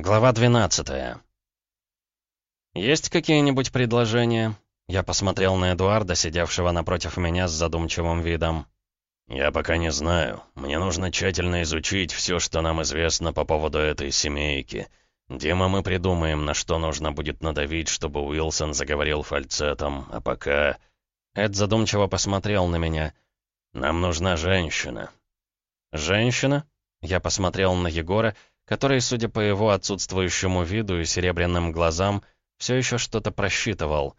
Глава 12 «Есть какие-нибудь предложения?» Я посмотрел на Эдуарда, сидевшего напротив меня с задумчивым видом. «Я пока не знаю. Мне нужно тщательно изучить все, что нам известно по поводу этой семейки. Дима, мы придумаем, на что нужно будет надавить, чтобы Уилсон заговорил фальцетом, а пока...» Эд задумчиво посмотрел на меня. «Нам нужна женщина». «Женщина?» Я посмотрел на Егора, который, судя по его отсутствующему виду и серебряным глазам, все еще что-то просчитывал.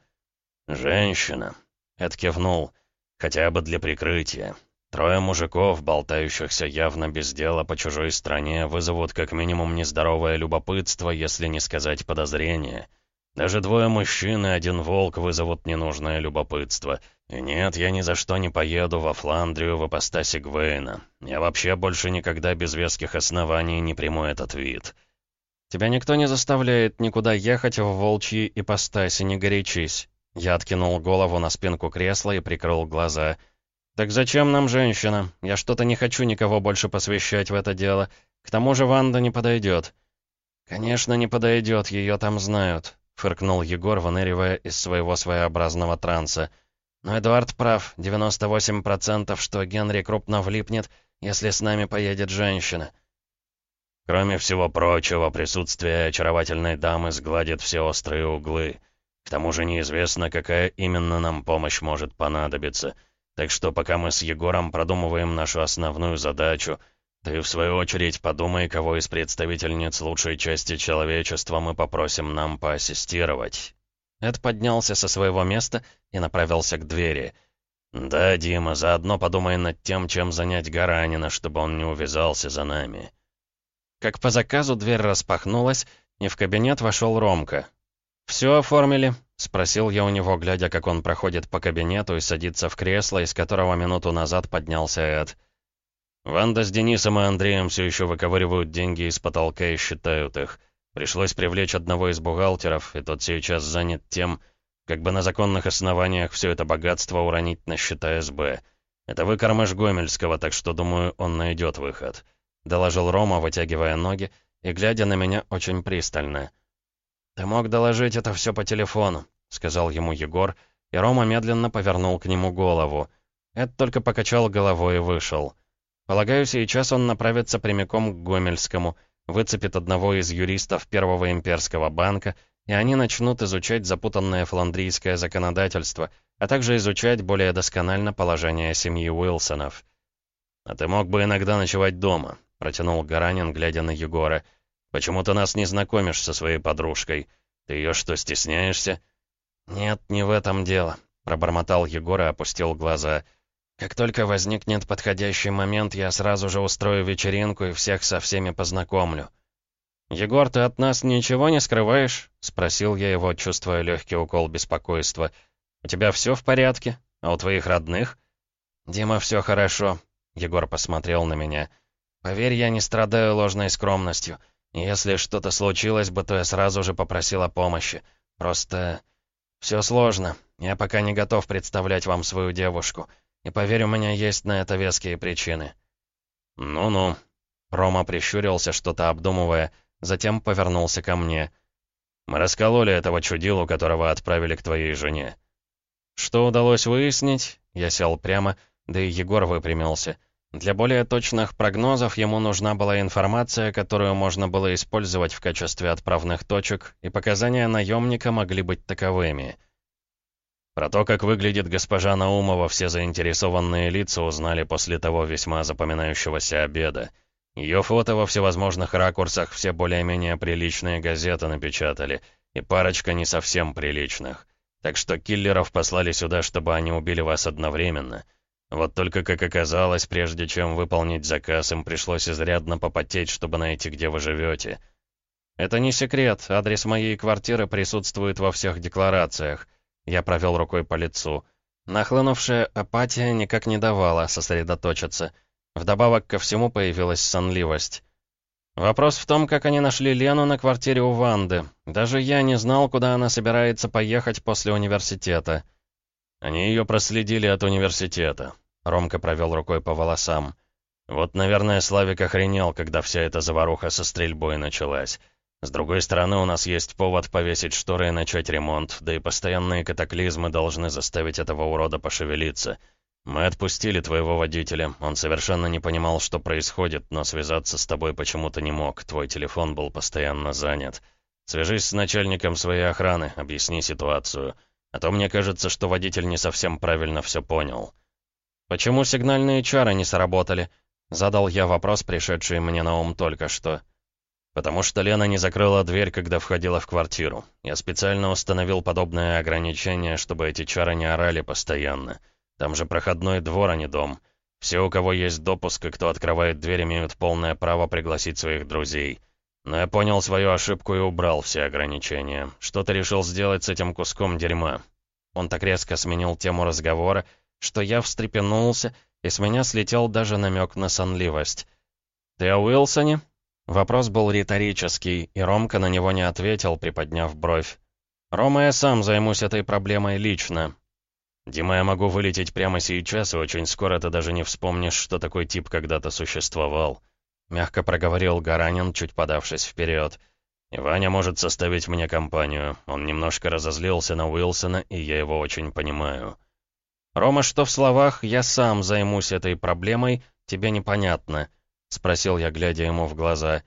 «Женщина», — Эд кивнул, — «хотя бы для прикрытия. Трое мужиков, болтающихся явно без дела по чужой стране, вызовут как минимум нездоровое любопытство, если не сказать подозрение. Даже двое мужчин и один волк вызовут ненужное любопытство. И нет, я ни за что не поеду во Фландрию в ипостаси Гвейна. Я вообще больше никогда без веских оснований не приму этот вид. Тебя никто не заставляет никуда ехать в волчьи ипостаси, не горячись. Я откинул голову на спинку кресла и прикрыл глаза. «Так зачем нам женщина? Я что-то не хочу никого больше посвящать в это дело. К тому же Ванда не подойдет». «Конечно, не подойдет, ее там знают», — фыркнул Егор, выныривая из своего своеобразного транса. Но Эдуард прав, 98% что Генри крупно влипнет, если с нами поедет женщина. Кроме всего прочего, присутствие очаровательной дамы сгладит все острые углы. К тому же неизвестно, какая именно нам помощь может понадобиться. Так что пока мы с Егором продумываем нашу основную задачу, ты, в свою очередь, подумай, кого из представительниц лучшей части человечества мы попросим нам поассистировать. Эд поднялся со своего места и направился к двери. «Да, Дима, заодно подумай над тем, чем занять Гаранина, чтобы он не увязался за нами». Как по заказу дверь распахнулась, и в кабинет вошел Ромка. «Все оформили?» — спросил я у него, глядя, как он проходит по кабинету и садится в кресло, из которого минуту назад поднялся Эд. «Ванда с Денисом и Андреем все еще выковыривают деньги из потолка и считают их. Пришлось привлечь одного из бухгалтеров, и тот сейчас занят тем, как бы на законных основаниях все это богатство уронить на счета СБ. Это выкормыш Гомельского, так что, думаю, он найдет выход», — доложил Рома, вытягивая ноги и глядя на меня очень пристально. «Ты мог доложить это все по телефону», — сказал ему Егор, и Рома медленно повернул к нему голову. Эд только покачал головой и вышел. Полагаю, сейчас он направится прямиком к Гомельскому — выцепит одного из юристов Первого имперского банка, и они начнут изучать запутанное фландрийское законодательство, а также изучать более досконально положение семьи Уилсонов. «А ты мог бы иногда ночевать дома», — протянул Гаранин, глядя на Егора. «Почему ты нас не знакомишь со своей подружкой? Ты ее что, стесняешься?» «Нет, не в этом дело», — пробормотал Егор и опустил глаза. Как только возникнет подходящий момент, я сразу же устрою вечеринку и всех со всеми познакомлю. «Егор, ты от нас ничего не скрываешь?» — спросил я его, чувствуя легкий укол беспокойства. «У тебя все в порядке? А у твоих родных?» «Дима, все хорошо», — Егор посмотрел на меня. «Поверь, я не страдаю ложной скромностью. Если что-то случилось бы, то я сразу же попросил о помощи. Просто... все сложно. Я пока не готов представлять вам свою девушку». И поверь, у меня есть на это веские причины». «Ну-ну». Рома прищурился, что-то обдумывая, затем повернулся ко мне. «Мы раскололи этого чудилу, которого отправили к твоей жене». «Что удалось выяснить?» Я сел прямо, да и Егор выпрямился. Для более точных прогнозов ему нужна была информация, которую можно было использовать в качестве отправных точек, и показания наемника могли быть таковыми — про то, как выглядит госпожа Наумова, все заинтересованные лица узнали после того весьма запоминающегося обеда. Ее фото во всевозможных ракурсах все более-менее приличные газеты напечатали, и парочка не совсем приличных. Так что киллеров послали сюда, чтобы они убили вас одновременно. Вот только, как оказалось, прежде чем выполнить заказ, им пришлось изрядно попотеть, чтобы найти, где вы живете. Это не секрет, адрес моей квартиры присутствует во всех декларациях. Я провел рукой по лицу. Нахлынувшая апатия никак не давала сосредоточиться. Вдобавок ко всему появилась сонливость. Вопрос в том, как они нашли Лену на квартире у Ванды. Даже я не знал, куда она собирается поехать после университета. Они ее проследили от университета. Ромка провел рукой по волосам. Вот, наверное, Славик охренел, когда вся эта заваруха со стрельбой началась. С другой стороны, у нас есть повод повесить шторы и начать ремонт, да и постоянные катаклизмы должны заставить этого урода пошевелиться. Мы отпустили твоего водителя, он совершенно не понимал, что происходит, но связаться с тобой почему-то не мог, твой телефон был постоянно занят. Свяжись с начальником своей охраны, объясни ситуацию. А то мне кажется, что водитель не совсем правильно все понял. «Почему сигнальные чары не сработали?» Задал я вопрос, пришедший мне на ум только что. Потому что Лена не закрыла дверь, когда входила в квартиру. Я специально установил подобное ограничение, чтобы эти чары не орали постоянно. Там же проходной двор, а не дом. Все, у кого есть допуск и кто открывает дверь, имеют полное право пригласить своих друзей. Но я понял свою ошибку и убрал все ограничения. Что ты решил сделать с этим куском дерьма? Он так резко сменил тему разговора, что я встрепенулся, и с меня слетел даже намек на сонливость. «Ты о Уилсоне?» Вопрос был риторический, и Ромка на него не ответил, приподняв бровь. «Рома, я сам займусь этой проблемой лично. Дима, я могу вылететь прямо сейчас, и очень скоро ты даже не вспомнишь, что такой тип когда-то существовал», — мягко проговорил Гаранин, чуть подавшись вперед. «И Ваня может составить мне компанию. Он немножко разозлился на Уилсона, и я его очень понимаю». «Рома, что в словах «я сам займусь этой проблемой» тебе непонятно?» — спросил я, глядя ему в глаза.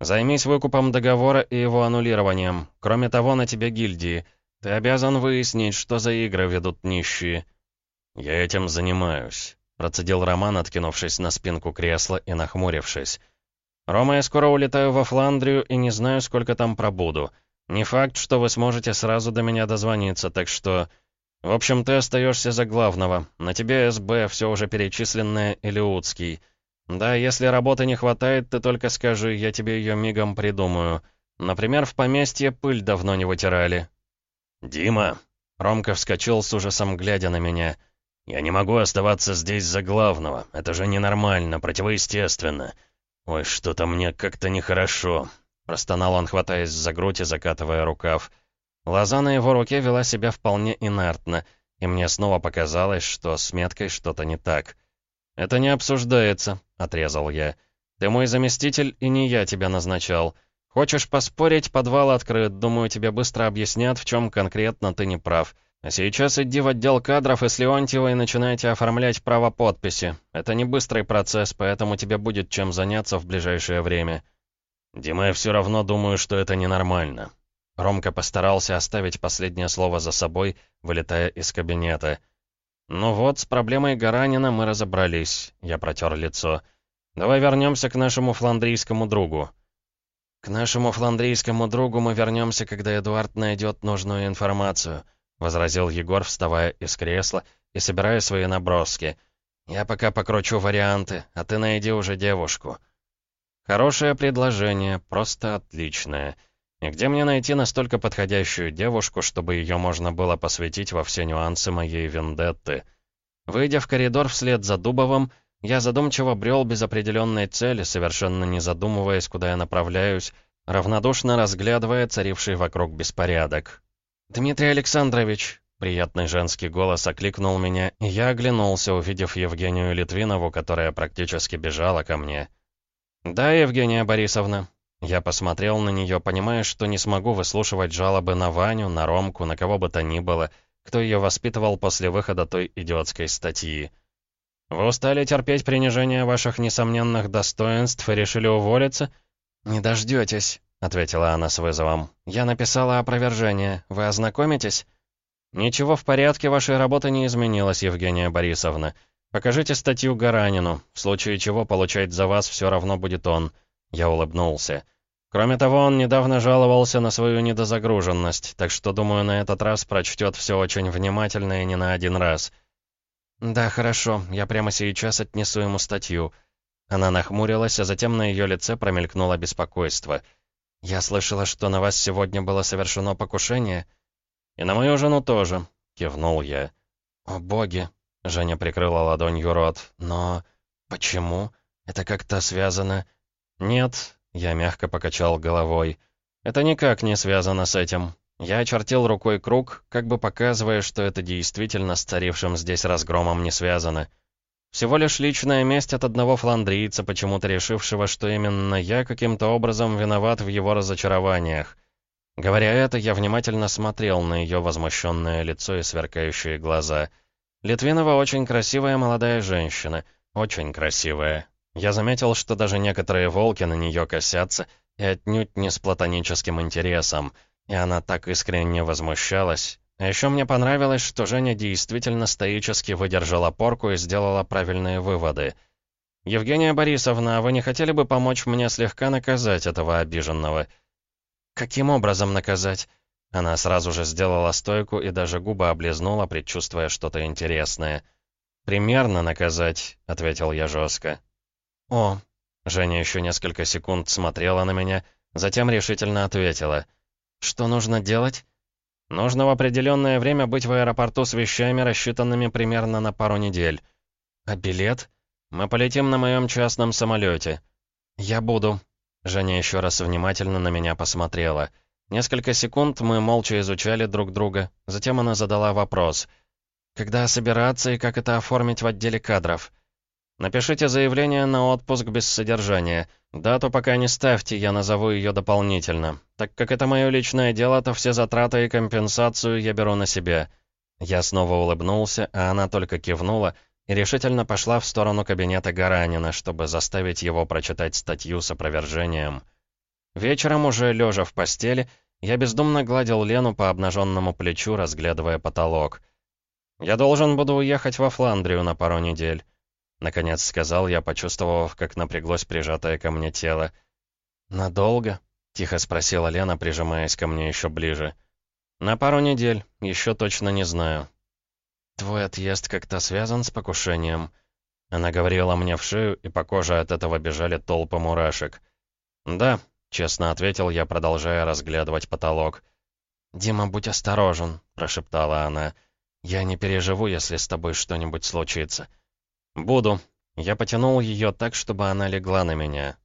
«Займись выкупом договора и его аннулированием. Кроме того, на тебе гильдии. Ты обязан выяснить, что за игры ведут нищие». «Я этим занимаюсь», — процедил Роман, откинувшись на спинку кресла и нахмурившись. «Рома, я скоро улетаю во Фландрию и не знаю, сколько там пробуду. Не факт, что вы сможете сразу до меня дозвониться, так что...» «В общем, ты остаешься за главного. На тебе СБ, все уже перечисленное, или Удский. Да, если работы не хватает, ты только скажи, я тебе ее мигом придумаю. Например, в поместье пыль давно не вытирали». «Дима!» Ромка вскочил с ужасом, глядя на меня. «Я не могу оставаться здесь за главного. Это же ненормально, противоестественно. Ой, что-то мне как-то нехорошо». Простонал он, хватаясь за грудь и закатывая рукав. Лоза на его руке вела себя вполне инертно, и мне снова показалось, что с меткой что-то не так. «Это не обсуждается», — отрезал я. «Ты мой заместитель, и не я тебя назначал. Хочешь поспорить, подвал открыт, думаю, тебе быстро объяснят, в чем конкретно ты не прав. А сейчас иди в отдел кадров и с Леонтьевой начинайте оформлять право подписи. Это не быстрый процесс, поэтому тебе будет чем заняться в ближайшее время». «Дима, я все равно думаю, что это ненормально», Ромка постарался оставить последнее слово за собой, вылетая из кабинета. «Ну вот, с проблемой Гаранина мы разобрались», — я протер лицо. «Давай вернемся к нашему фландрийскому другу». «К нашему фландрийскому другу мы вернемся, когда Эдуард найдет нужную информацию», — возразил Егор, вставая из кресла и собирая свои наброски. «Я пока покручу варианты, а ты найди уже девушку». «Хорошее предложение, просто отличное». И где мне найти настолько подходящую девушку, чтобы ее можно было посвятить во все нюансы моей вендетты? Выйдя в коридор вслед за Дубовым, я задумчиво брел без определенной цели, совершенно не задумываясь, куда я направляюсь, равнодушно разглядывая царивший вокруг беспорядок. «Дмитрий Александрович!» — приятный женский голос окликнул меня, и я оглянулся, увидев Евгению Литвинову, которая практически бежала ко мне. «Да, Евгения Борисовна», я посмотрел на нее, понимая, что не смогу выслушивать жалобы на Ваню, на Ромку, на кого бы то ни было, кто ее воспитывал после выхода той идиотской статьи. «Вы устали терпеть принижение ваших несомненных достоинств и решили уволиться?» «Не дождетесь», — ответила она с вызовом. «Я написала опровержение. Вы ознакомитесь?» «Ничего в порядке вашей работы не изменилось, Евгения Борисовна. Покажите статью Гаранину, в случае чего получать за вас все равно будет он». Я улыбнулся. Кроме того, он недавно жаловался на свою недозагруженность, так что, думаю, на этот раз прочтет все очень внимательно и не на один раз. «Да, хорошо, я прямо сейчас отнесу ему статью». Она нахмурилась, а затем на ее лице промелькнуло беспокойство. «Я слышала, что на вас сегодня было совершено покушение?» «И на мою жену тоже», — кивнул я. «О, боги!» — Женя прикрыла ладонью рот. «Но... почему? Это как-то связано...» «Нет», — я мягко покачал головой. «Это никак не связано с этим. Я очертил рукой круг, как бы показывая, что это действительно с царившим здесь разгромом не связано. Всего лишь личная месть от одного фландрийца, почему-то решившего, что именно я каким-то образом виноват в его разочарованиях. Говоря это, я внимательно смотрел на ее возмущенное лицо и сверкающие глаза. Литвинова очень красивая молодая женщина, очень красивая. Я заметил, что даже некоторые волки на нее косятся, и отнюдь не с платоническим интересом, и она так искренне возмущалась. А еще мне понравилось, что Женя действительно стоически выдержала порку и сделала правильные выводы. «Евгения Борисовна, вы не хотели бы помочь мне слегка наказать этого обиженного?» «Каким образом наказать?» Она сразу же сделала стойку и даже губы облизнула, предчувствуя что-то интересное. «Примерно наказать», — ответил я жестко. «О!» Женя еще несколько секунд смотрела на меня, затем решительно ответила. «Что нужно делать?» «Нужно в определенное время быть в аэропорту с вещами, рассчитанными примерно на пару недель». «А билет?» «Мы полетим на моем частном самолете». «Я буду», Женя еще раз внимательно на меня посмотрела. Несколько секунд мы молча изучали друг друга. Затем она задала вопрос. «Когда собираться и как это оформить в отделе кадров?» «Напишите заявление на отпуск без содержания. Дату пока не ставьте, я назову ее дополнительно. Так как это мое личное дело, то все затраты и компенсацию я беру на себя». Я снова улыбнулся, а она только кивнула, и решительно пошла в сторону кабинета Гаранина, чтобы заставить его прочитать статью с опровержением. Вечером, уже лежа в постели, я бездумно гладил Лену по обнаженному плечу, разглядывая потолок. «Я должен буду уехать во Фландрию на пару недель», — наконец сказал я, почувствовав, как напряглось прижатое ко мне тело. «Надолго?» — тихо спросила Лена, прижимаясь ко мне еще ближе. «На пару недель, еще точно не знаю», «Твой отъезд как-то связан с покушением?» Она говорила мне в шею, и по коже от этого бежали толпы мурашек. «Да», — честно ответил я, продолжая разглядывать потолок. «Дима, будь осторожен», — прошептала она. «Я не переживу, если с тобой что-нибудь случится». «Буду». Я потянул ее так, чтобы она легла на меня.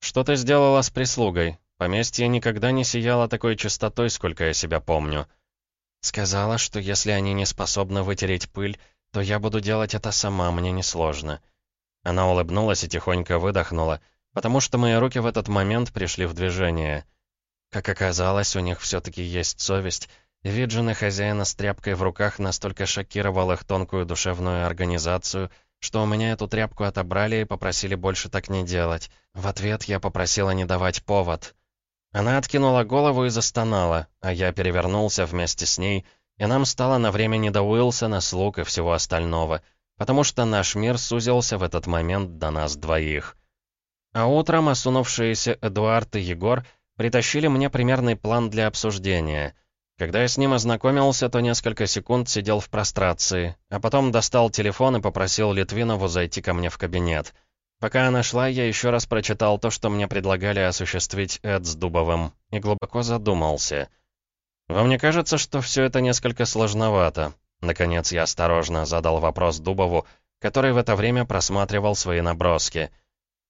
«Что ты сделала с прислугой? Поместье никогда не сияло такой чистотой, сколько я себя помню». Сказала, что если они не способны вытереть пыль, то я буду делать это сама, мне несложно. Она улыбнулась и тихонько выдохнула, потому что мои руки в этот момент пришли в движение. Как оказалось, у них все-таки есть совесть, и хозяина с тряпкой в руках настолько шокировал их тонкую душевную организацию, что у меня эту тряпку отобрали и попросили больше так не делать. В ответ я попросила не давать повод. Она откинула голову и застонала, а я перевернулся вместе с ней, и нам стало на время не до Уилсона, слуг и всего остального, потому что наш мир сузился в этот момент до нас двоих. А утром осунувшиеся Эдуард и Егор притащили мне примерный план для обсуждения. Когда я с ним ознакомился, то несколько секунд сидел в прострации, а потом достал телефон и попросил Литвинову зайти ко мне в кабинет — Пока она шла, я еще раз прочитал то, что мне предлагали осуществить Эд с Дубовым, и глубоко задумался. «Вам не кажется, что все это несколько сложновато?» Наконец я осторожно задал вопрос Дубову, который в это время просматривал свои наброски.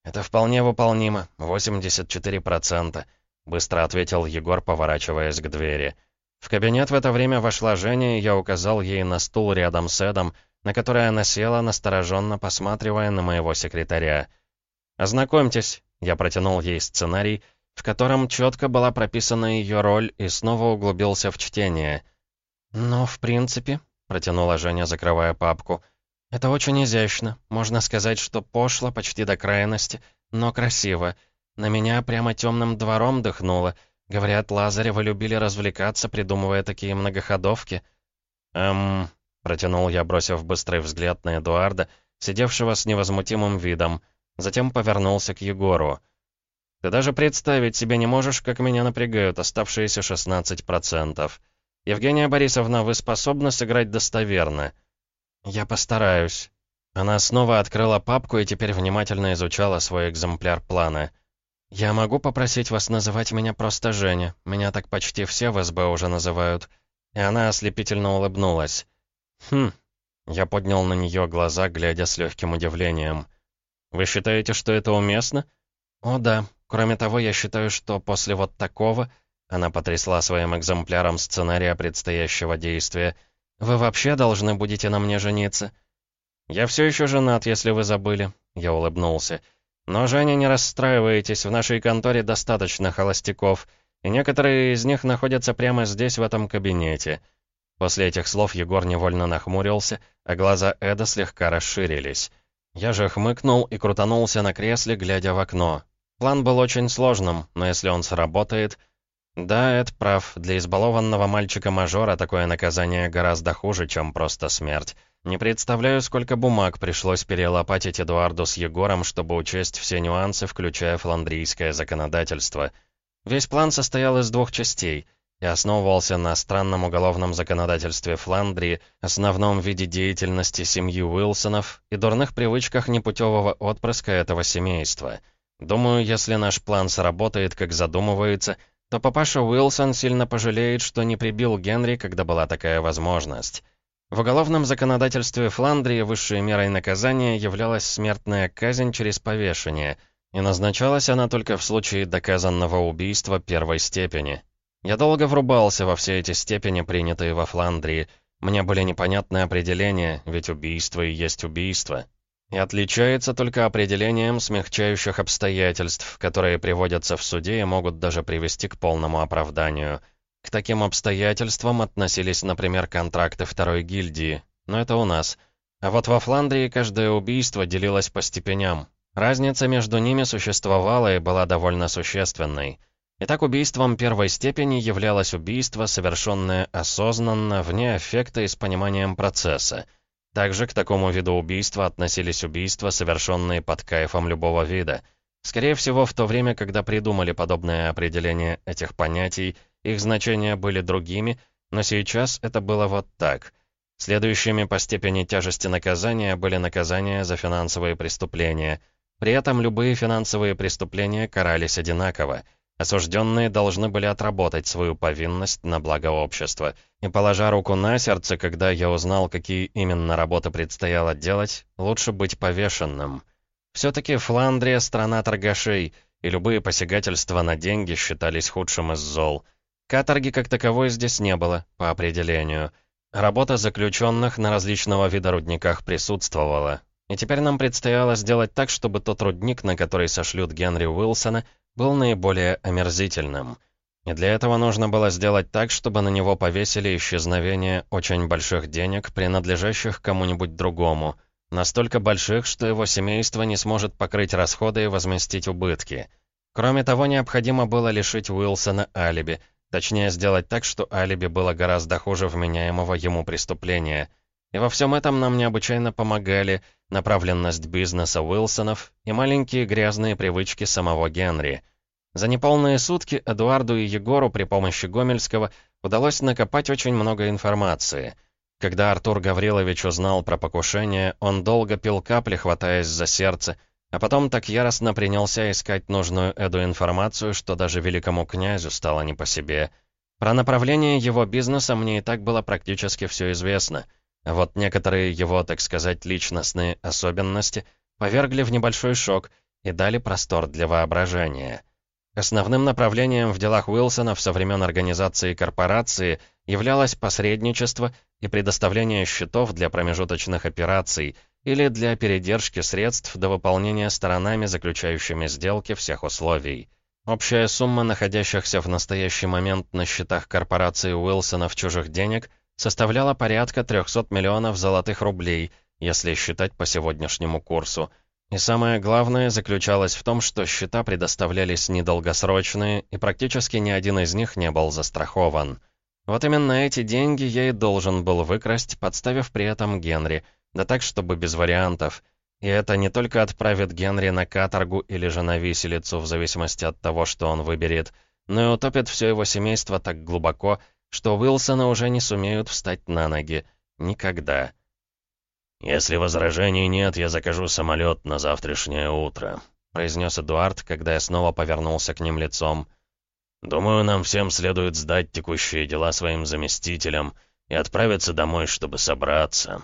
«Это вполне выполнимо, 84%, — быстро ответил Егор, поворачиваясь к двери. В кабинет в это время вошла Женя, и я указал ей на стул рядом с Эдом, на которой она села, настороженно посматривая на моего секретаря. «Ознакомьтесь», — я протянул ей сценарий, в котором четко была прописана ее роль, и снова углубился в чтение. «Ну, в принципе», — протянула Женя, закрывая папку, — «это очень изящно. Можно сказать, что пошло почти до крайности, но красиво. На меня прямо темным двором дыхнуло. Говорят, Лазарева любили развлекаться, придумывая такие многоходовки». «Эм...» Протянул я, бросив быстрый взгляд на Эдуарда, сидевшего с невозмутимым видом. Затем повернулся к Егору. «Ты даже представить себе не можешь, как меня напрягают оставшиеся 16%. Евгения Борисовна, вы способны сыграть достоверно?» «Я постараюсь». Она снова открыла папку и теперь внимательно изучала свой экземпляр плана. «Я могу попросить вас называть меня просто Женя. Меня так почти все в СБ уже называют». И она ослепительно улыбнулась. «Хм...» Я поднял на нее глаза, глядя с легким удивлением. «Вы считаете, что это уместно?» «О, да. Кроме того, я считаю, что после вот такого...» Она потрясла своим экземпляром сценария предстоящего действия. «Вы вообще должны будете на мне жениться?» «Я все еще женат, если вы забыли», — я улыбнулся. «Но, Женя, не расстраивайтесь, в нашей конторе достаточно холостяков, и некоторые из них находятся прямо здесь, в этом кабинете». После этих слов Егор невольно нахмурился, а глаза Эда слегка расширились. Я же хмыкнул и крутанулся на кресле, глядя в окно. План был очень сложным, но если он сработает... Да, Эд прав, для избалованного мальчика-мажора такое наказание гораздо хуже, чем просто смерть. Не представляю, сколько бумаг пришлось перелопатить Эдуарду с Егором, чтобы учесть все нюансы, включая фландрийское законодательство. Весь план состоял из двух частей — и основывался на странном уголовном законодательстве Фландрии, основном виде деятельности семьи Уилсонов и дурных привычках непутевого отпрыска этого семейства. Думаю, если наш план сработает, как задумывается, то папаша Уилсон сильно пожалеет, что не прибил Генри, когда была такая возможность. В уголовном законодательстве Фландрии высшей мерой наказания являлась смертная казнь через повешение, и назначалась она только в случае доказанного убийства первой степени. Я долго врубался во все эти степени, принятые во Фландрии. Мне были непонятны определения, ведь убийство и есть убийство. И отличается только определением смягчающих обстоятельств, которые приводятся в суде и могут даже привести к полному оправданию. К таким обстоятельствам относились, например, контракты второй гильдии. Но это у нас. А вот во Фландрии каждое убийство делилось по степеням. Разница между ними существовала и была довольно существенной. Итак, убийством первой степени являлось убийство, совершенное осознанно, вне аффекта и с пониманием процесса. Также к такому виду убийства относились убийства, совершенные под кайфом любого вида. Скорее всего, в то время, когда придумали подобное определение этих понятий, их значения были другими, но сейчас это было вот так. Следующими по степени тяжести наказания были наказания за финансовые преступления. При этом любые финансовые преступления карались одинаково — Осужденные должны были отработать свою повинность на благо общества. И положа руку на сердце, когда я узнал, какие именно работы предстояло делать, лучше быть повешенным. Все-таки Фландрия — страна торгашей, и любые посягательства на деньги считались худшим из зол. Каторги как таковой здесь не было, по определению. Работа заключенных на различного вида рудниках присутствовала. И теперь нам предстояло сделать так, чтобы тот рудник, на который сошлют Генри Уилсона, был наиболее омерзительным. И для этого нужно было сделать так, чтобы на него повесили исчезновение очень больших денег, принадлежащих кому-нибудь другому, настолько больших, что его семейство не сможет покрыть расходы и возместить убытки. Кроме того, необходимо было лишить Уилсона алиби, точнее сделать так, что алиби было гораздо хуже вменяемого ему преступления. И во всем этом нам необычайно помогали направленность бизнеса Уилсонов и маленькие грязные привычки самого Генри. За неполные сутки Эдуарду и Егору при помощи Гомельского удалось накопать очень много информации. Когда Артур Гаврилович узнал про покушение, он долго пил капли, хватаясь за сердце, а потом так яростно принялся искать нужную Эду информацию, что даже великому князю стало не по себе. Про направление его бизнеса мне и так было практически все известно — а вот некоторые его, так сказать, личностные особенности повергли в небольшой шок и дали простор для воображения. Основным направлением в делах Уилсона со времен организации корпорации являлось посредничество и предоставление счетов для промежуточных операций или для передержки средств до выполнения сторонами, заключающими сделки всех условий. Общая сумма находящихся в настоящий момент на счетах корпорации Уилсона в чужих денег – составляла порядка 300 миллионов золотых рублей, если считать по сегодняшнему курсу. И самое главное заключалось в том, что счета предоставлялись недолгосрочные, и практически ни один из них не был застрахован. Вот именно эти деньги я и должен был выкрасть, подставив при этом Генри, да так, чтобы без вариантов. И это не только отправит Генри на каторгу или же на виселицу, в зависимости от того, что он выберет, но и утопит все его семейство так глубоко, что Уилсона уже не сумеют встать на ноги. Никогда. «Если возражений нет, я закажу самолет на завтрашнее утро», произнес Эдуард, когда я снова повернулся к ним лицом. «Думаю, нам всем следует сдать текущие дела своим заместителям и отправиться домой, чтобы собраться».